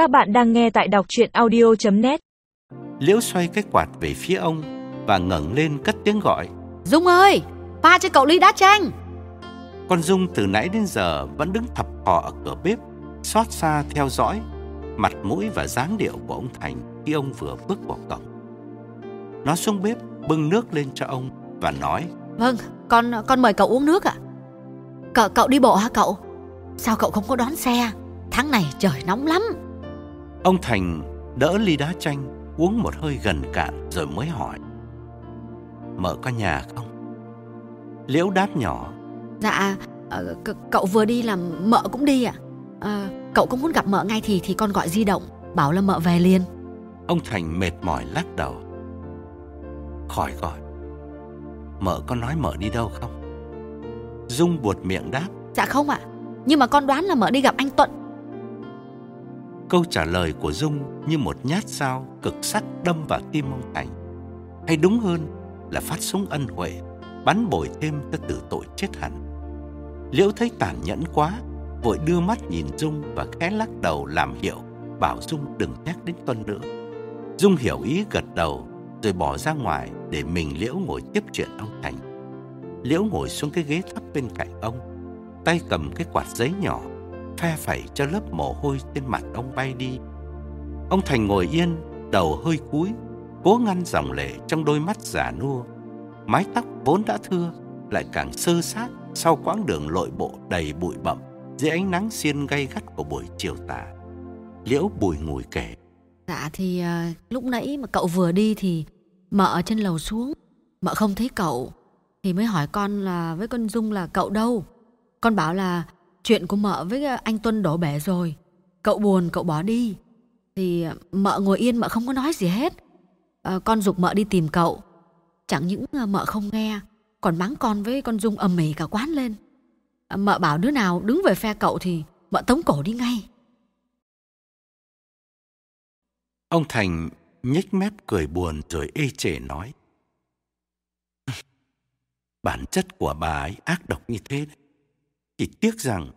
Các bạn đang nghe tại đọc chuyện audio.net Liễu xoay cái quạt về phía ông và ngẩng lên cất tiếng gọi. Dung ơi, pha cho cậu ly đá chanh. Con Dung từ nãy đến giờ vẫn đứng thập thò ở cửa bếp, xót xa theo dõi mặt mũi và dáng điệu của ông Thành khi ông vừa bước vào cổng. Nó xuống bếp bưng nước lên cho ông và nói Vâng, con con mời cậu uống nước ạ. Cậu cậu đi bộ hả cậu? Sao cậu không có đón xe? Tháng này trời nóng lắm. Ông Thành đỡ ly đá chanh uống một hơi gần cạn rồi mới hỏi Mợ có nhà không? Liễu đáp nhỏ Dạ, ờ, cậu vừa đi là mợ cũng đi ạ. Ờ, cậu có muốn gặp mợ ngay thì thì con gọi di động, bảo là mợ về liền. Ông Thành mệt mỏi lắc đầu Khỏi gọi Mợ có nói mợ đi đâu không? Dung buột miệng đáp Dạ không ạ. Nhưng mà con đoán là mợ đi gặp anh Tuận. Câu trả lời của Dung như một nhát dao cực sắc đâm vào tim ông Thành. Hay đúng hơn là phát súng ân huệ, bắn bồi thêm cho tử tội chết hẳn. Liễu thấy tàn nhẫn quá, vội đưa mắt nhìn Dung và khẽ lắc đầu làm hiệu, bảo Dung đừng nhắc đến Tuân nữa. Dung hiểu ý gật đầu, rồi bỏ ra ngoài để mình Liễu ngồi tiếp chuyện ông Thành. Liễu ngồi xuống cái ghế thấp bên cạnh ông, tay cầm cái quạt giấy nhỏ phe phẩy cho lớp mồ hôi trên mặt ông bay đi. Ông Thành ngồi yên, đầu hơi cúi, cố ngăn dòng lệ trong đôi mắt già nua. Mái tóc vốn đã thưa, lại càng sơ sát sau quãng đường lội bộ đầy bụi bặm dưới ánh nắng xiên gay gắt của buổi chiều tà. Liễu bùi ngùi kể. Dạ thì ờ, lúc nãy mà cậu vừa đi thì mợ ở trên lầu xuống, mợ không thấy cậu thì mới hỏi con là với con Dung là cậu đâu. Con bảo là chuyện của mợ với ờ, anh Tuân đổ bể rồi. Cậu buồn cậu bỏ đi. Thì ờ, mợ ngồi yên mợ không có nói gì hết. À, con dục mợ đi tìm cậu. Chẳng những mợ không nghe, còn mắng con với con Dung ầm ĩ cả quán lên. À, Mợ bảo đứa nào đứng về phe cậu thì mợ tống cổ đi ngay. Ông Thành nhếch mép cười buồn rồi ê chề nói. Bản chất của bà ấy ác độc như thế đấy. Chỉ tiếc rằng,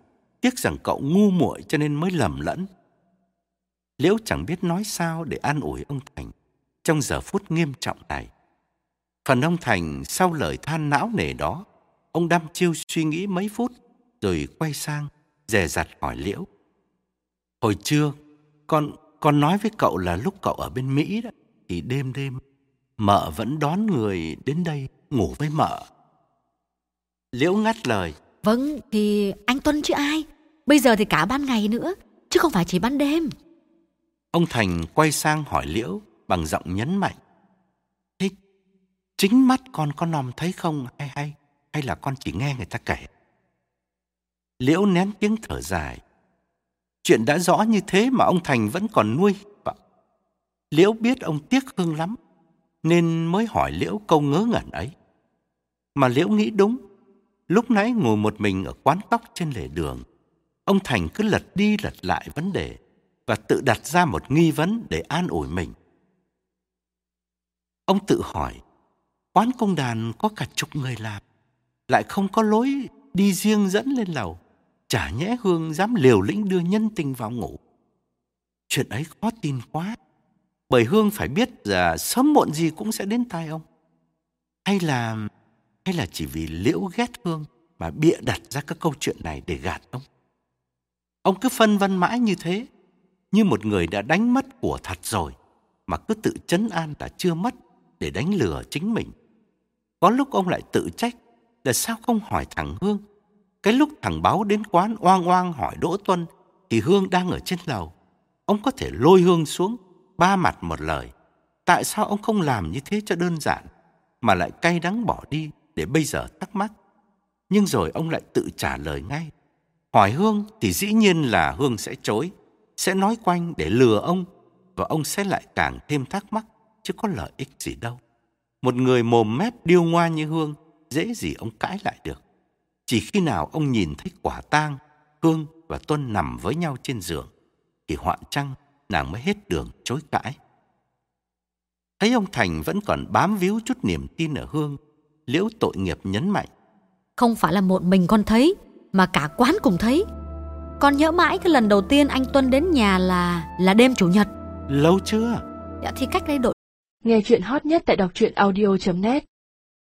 tiếc rằng cậu ngu muội cho nên mới lầm lẫn. Liễu chẳng biết nói sao để an ủi ông Thành trong giờ phút nghiêm trọng này. Phần ông Thành sau lời than não nề đó, ông đăm chiêu suy nghĩ mấy phút rồi quay sang, dè dặt hỏi Liễu. Hồi trưa, con con nói với cậu là lúc cậu ở bên Mỹ đó, thì đêm đêm mợ vẫn đón người đến đây ngủ với mợ. Liễu ngắt lời, Vâng, thì anh Tuân chứ ai? Bây giờ thì cả ban ngày nữa, chứ không phải chỉ ban đêm. Ông Thành quay sang hỏi Liễu bằng giọng nhấn mạnh. thích chính mắt con có nòm thấy không hay hay hay là con chỉ nghe người ta kể? Liễu nén tiếng thở dài. Chuyện đã rõ như thế mà ông Thành vẫn còn nuôi vọng. Liễu biết ông tiếc Hương lắm nên mới hỏi Liễu câu ngớ ngẩn ấy. Mà Liễu nghĩ đúng. Lúc nãy ngồi một mình ở quán tóc trên lề đường, ông Thành cứ lật đi lật lại vấn đề và tự đặt ra một nghi vấn để an ủi mình. Ông tự hỏi, quán công đàn có cả chục người làm, lại không có lối đi riêng dẫn lên lầu, chả nhẽ Hương dám liều lĩnh đưa nhân tình vào ngủ. Chuyện ấy khó tin quá, bởi Hương phải biết là sớm muộn gì cũng sẽ đến tai ông. Hay là hay là chỉ vì Liễu ghét Hương mà bịa đặt ra các câu chuyện này để gạt ông? Ông cứ phân vân mãi như thế, như một người đã đánh mất của thật rồi, mà cứ tự chấn an là chưa mất để đánh lừa chính mình. Có lúc ông lại tự trách là sao không hỏi thằng Hương. Cái lúc thằng Báo đến quán oang oang hỏi Đỗ Tuân thì Hương đang ở trên lầu. Ông có thể lôi Hương xuống, ba mặt một lời. Tại sao ông không làm như thế cho đơn giản, mà lại cay đắng bỏ đi để bây giờ thắc mắc. Nhưng rồi ông lại tự trả lời ngay. Hỏi Hương thì dĩ nhiên là Hương sẽ chối, sẽ nói quanh để lừa ông và ông sẽ lại càng thêm thắc mắc chứ có lợi ích gì đâu. Một người mồm mép điêu ngoa như Hương dễ gì ông cãi lại được. Chỉ khi nào ông nhìn thấy quả tang, Hương và Tuân nằm với nhau trên giường thì hoạn chăng nàng mới hết đường chối cãi. Thấy ông Thành vẫn còn bám víu chút niềm tin ở Hương, Liễu tội nghiệp nhấn mạnh. Không phải là một mình con thấy, mà cả quán cùng thấy. con nhớ mãi cái lần đầu tiên anh Tuân đến nhà là là đêm chủ nhật. Lâu chưa? Dạ thì cách đây độ Nghe chuyện hot nhất tại đọc truyện audio.net